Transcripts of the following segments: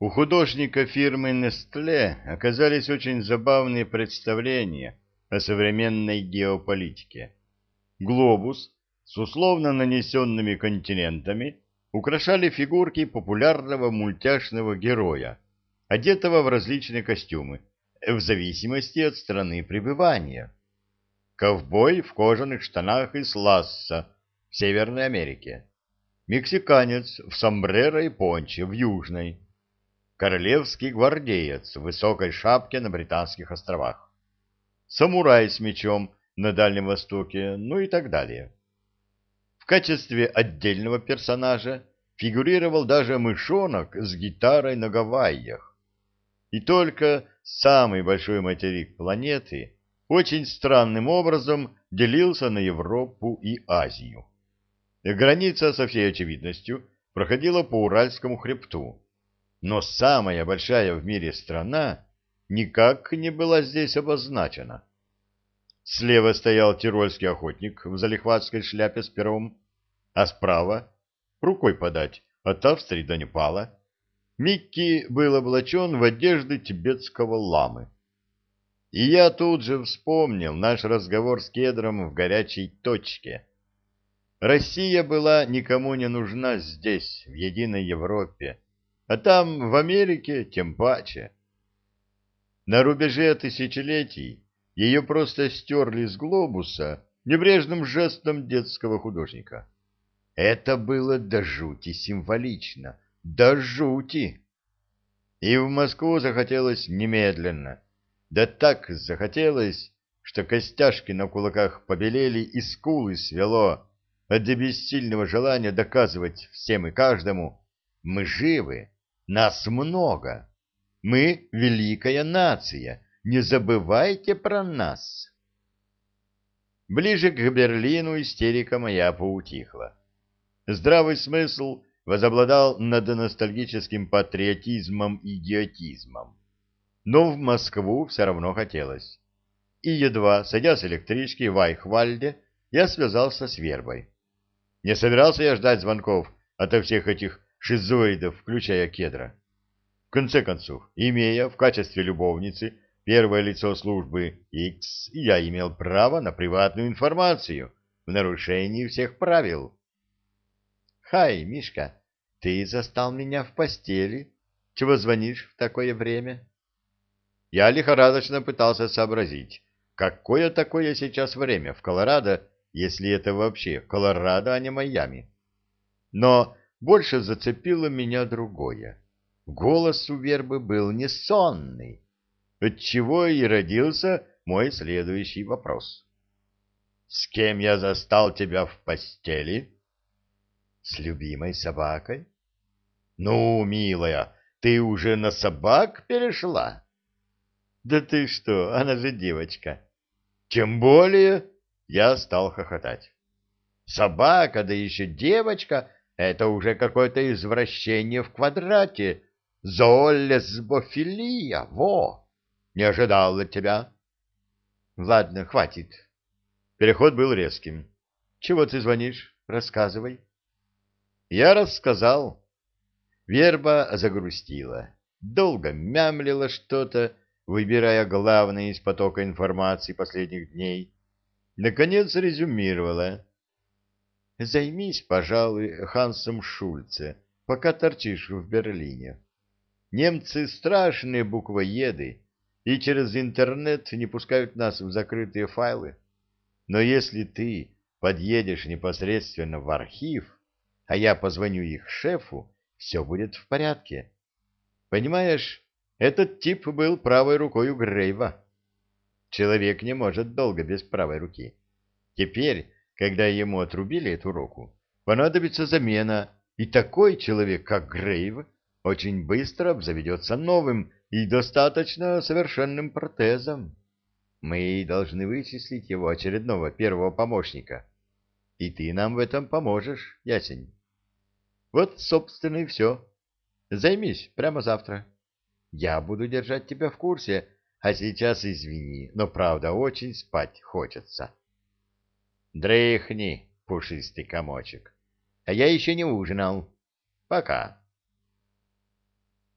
У художника фирмы Nestle оказались очень забавные представления о современной геополитике. Глобус с условно нанесенными континентами украшали фигурки популярного мультяшного героя, одетого в различные костюмы, в зависимости от страны пребывания. Ковбой в кожаных штанах из Ласса в Северной Америке. Мексиканец в сомбреро и понче в Южной. Королевский гвардеец в высокой шапке на Британских островах. Самурай с мечом на Дальнем Востоке, ну и так далее. В качестве отдельного персонажа фигурировал даже мышонок с гитарой на Гавайях. И только самый большой материк планеты очень странным образом делился на Европу и Азию. Граница, со всей очевидностью, проходила по Уральскому хребту, но самая большая в мире страна никак не была здесь обозначена. Слева стоял тирольский охотник в залихватской шляпе с пером, а справа, рукой подать, от Австрии до Непала, Микки был облачен в одежды тибетского ламы. И я тут же вспомнил наш разговор с Кедром в горячей точке. Россия была никому не нужна здесь, в единой Европе, а там, в Америке, тем паче. На рубеже тысячелетий ее просто стерли с глобуса небрежным жестом детского художника. Это было до жути символично, до жути. И в Москву захотелось немедленно. Да так захотелось, что костяшки на кулаках побелели и скулы свело от бессильного желания доказывать всем и каждому, мы живы, нас много, мы великая нация, не забывайте про нас. Ближе к Берлину истерика моя поутихла. Здравый смысл возобладал над ностальгическим патриотизмом и идиотизмом. Но в Москву все равно хотелось. И едва, садя с электрички в Айхвальде, я связался с Вербой. Не собирался я ждать звонков ото всех этих шизоидов, включая кедра. В конце концов, имея в качестве любовницы первое лицо службы X, я имел право на приватную информацию в нарушении всех правил. «Хай, Мишка, ты застал меня в постели. Чего звонишь в такое время?» Я лихорадочно пытался сообразить, какое такое сейчас время в Колорадо, если это вообще Колорадо, а не Майами. Но больше зацепило меня другое. Голос у вербы был не сонный, отчего и родился мой следующий вопрос. «С кем я застал тебя в постели?» «С любимой собакой». «Ну, милая, ты уже на собак перешла?» «Да ты что, она же девочка». «Тем более...» Я стал хохотать. «Собака, да еще девочка, это уже какое-то извращение в квадрате. Зоолесбофилия, во!» Не ожидал от тебя. Ладно, хватит. Переход был резким. Чего ты звонишь? Рассказывай. Я рассказал. Верба загрустила. Долго мямлила что-то, выбирая главное из потока информации последних дней. Наконец резюмировала. Займись, пожалуй, Хансом Шульце, пока торчишь в Берлине. Немцы страшные буквоеды и через интернет не пускают нас в закрытые файлы. Но если ты подъедешь непосредственно в архив, а я позвоню их шефу, все будет в порядке. Понимаешь, этот тип был правой рукой у Грейва. Человек не может долго без правой руки. Теперь, когда ему отрубили эту руку, понадобится замена, и такой человек, как Грейв, очень быстро обзаведется новым и достаточно совершенным протезом. Мы должны вычислить его очередного первого помощника. И ты нам в этом поможешь, Ясень. Вот, собственно, и все. Займись прямо завтра. Я буду держать тебя в курсе, а сейчас извини, но правда очень спать хочется. Дрыхни, пушистый комочек. А я еще не ужинал. Пока.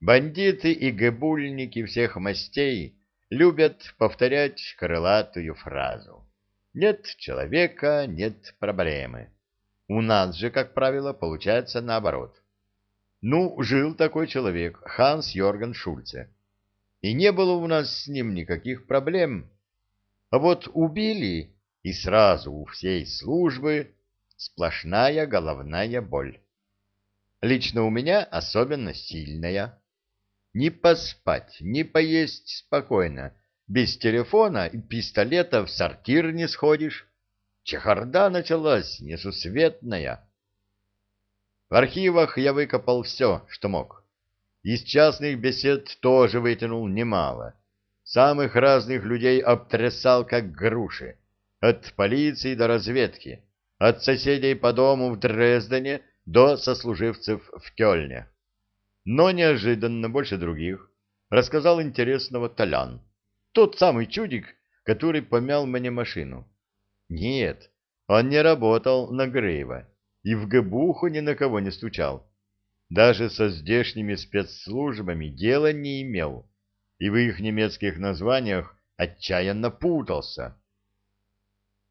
Бандиты и гебульники всех мастей любят повторять крылатую фразу. Нет человека, нет проблемы. У нас же, как правило, получается наоборот. Ну, жил такой человек, Ханс Йорген Шульце. И не было у нас с ним никаких проблем. А вот убили, и сразу у всей службы сплошная головная боль. Лично у меня особенно сильная. Не поспать, не поесть спокойно. Без телефона и пистолета в сортир не сходишь. Чехарда началась несусветная. В архивах я выкопал все, что мог. Из частных бесед тоже вытянул немало. Самых разных людей обтрясал, как груши. От полиции до разведки. От соседей по дому в Дрездене до сослуживцев в Кёльне. Но неожиданно, больше других, рассказал интересного Толян. Тот самый чудик, который помял мне машину. Нет, он не работал на Грейва и в ГБУху ни на кого не стучал. Даже со здешними спецслужбами дела не имел, и в их немецких названиях отчаянно путался.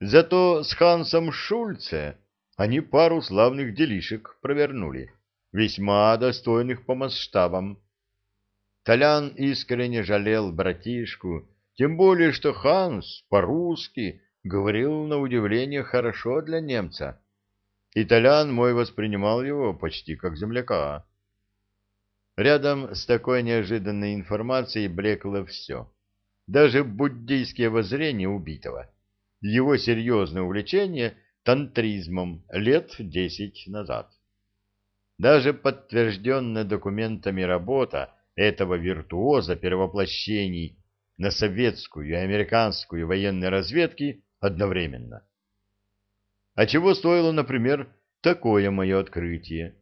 Зато с Хансом Шульце они пару славных делишек провернули, весьма достойных по масштабам. Толян искренне жалел братишку, тем более, что Ханс по-русски говорил на удивление хорошо для немца. Итальян мой воспринимал его почти как земляка. Рядом с такой неожиданной информацией блекло все. Даже буддийские воззрения убитого. Его серьезное увлечение тантризмом лет десять назад. Даже подтвержденная документами работа этого виртуоза перевоплощений на советскую и американскую военные разведки одновременно. А чего стоило, например, такое мое открытие?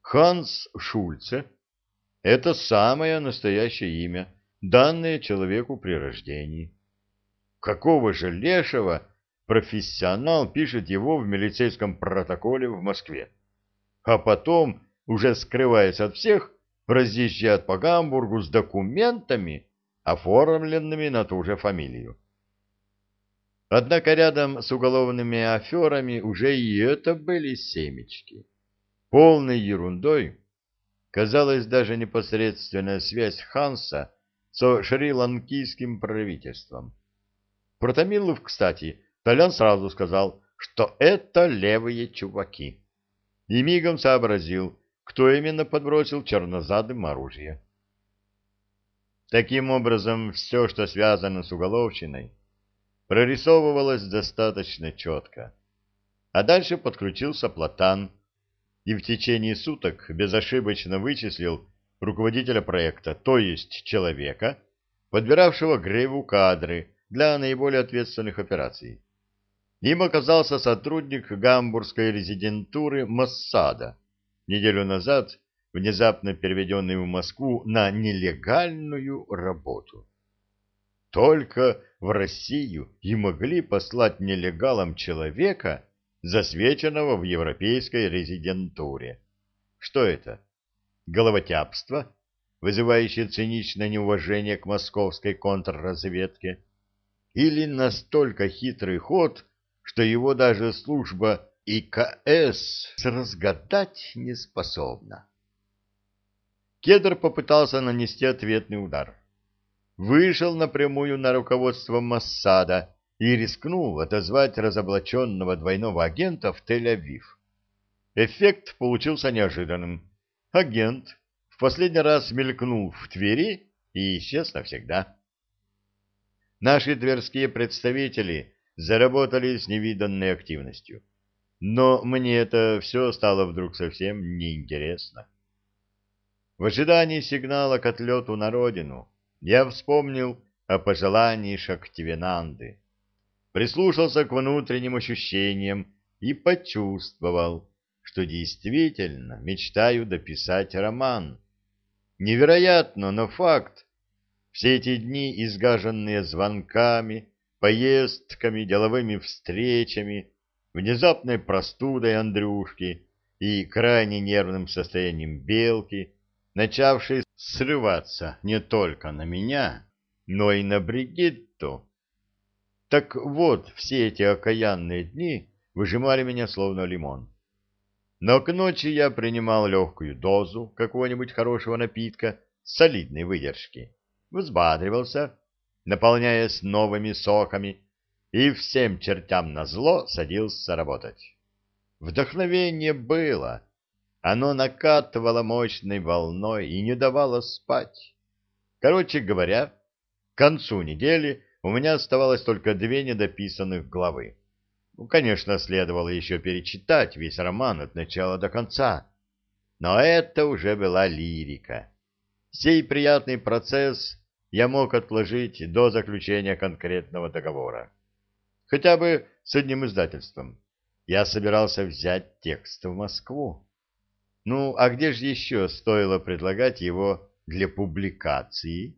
Ханс Шульце — это самое настоящее имя, данное человеку при рождении. Какого же лешего профессионал пишет его в милицейском протоколе в Москве? А потом, уже скрываясь от всех, разъезжает по Гамбургу с документами, оформленными на ту же фамилию. Однако рядом с уголовными аферами уже и это были семечки. Полной ерундой казалась даже непосредственная связь Ханса со шри-ланкийским правительством. Про Томилов, кстати, Толян сразу сказал, что это левые чуваки. И мигом сообразил, кто именно подбросил чернозадым оружие. Таким образом, все, что связано с уголовщиной, прорисовывалось достаточно четко. А дальше подключился Платан и в течение суток безошибочно вычислил руководителя проекта, то есть человека, подбиравшего Грейву кадры для наиболее ответственных операций. Им оказался сотрудник гамбургской резидентуры Моссада, неделю назад внезапно переведенный в Москву на нелегальную работу. Только в Россию и могли послать нелегалам человека, засвеченного в европейской резидентуре. Что это? Головотяпство, вызывающее циничное неуважение к московской контрразведке? Или настолько хитрый ход, что его даже служба ИКС разгадать не способна? Кедр попытался нанести ответный удар вышел напрямую на руководство Моссада и рискнул отозвать разоблаченного двойного агента в Тель-Авив. Эффект получился неожиданным. Агент в последний раз мелькнул в Твери и исчез навсегда. Наши тверские представители заработали с невиданной активностью. Но мне это все стало вдруг совсем неинтересно. В ожидании сигнала к отлету на родину я вспомнил о пожелании Шактивенанды, прислушался к внутренним ощущениям и почувствовал, что действительно мечтаю дописать роман. Невероятно, но факт. Все эти дни, изгаженные звонками, поездками, деловыми встречами, внезапной простудой Андрюшки и крайне нервным состоянием Белки, начавший срываться не только на меня, но и на Бригитту. Так вот, все эти окаянные дни выжимали меня словно лимон. Но к ночи я принимал легкую дозу какого-нибудь хорошего напитка солидной выдержки, взбадривался, наполняясь новыми соками, и всем чертям назло садился работать. Вдохновение было, оно накатывало мощной волной и не давало спать. Короче говоря, к концу недели у меня оставалось только две недописанных главы. Ну, конечно, следовало еще перечитать весь роман от начала до конца, но это уже была лирика. Сей приятный процесс я мог отложить до заключения конкретного договора. Хотя бы с одним издательством. Я собирался взять текст в Москву. Ну, а где же еще стоило предлагать его для публикации?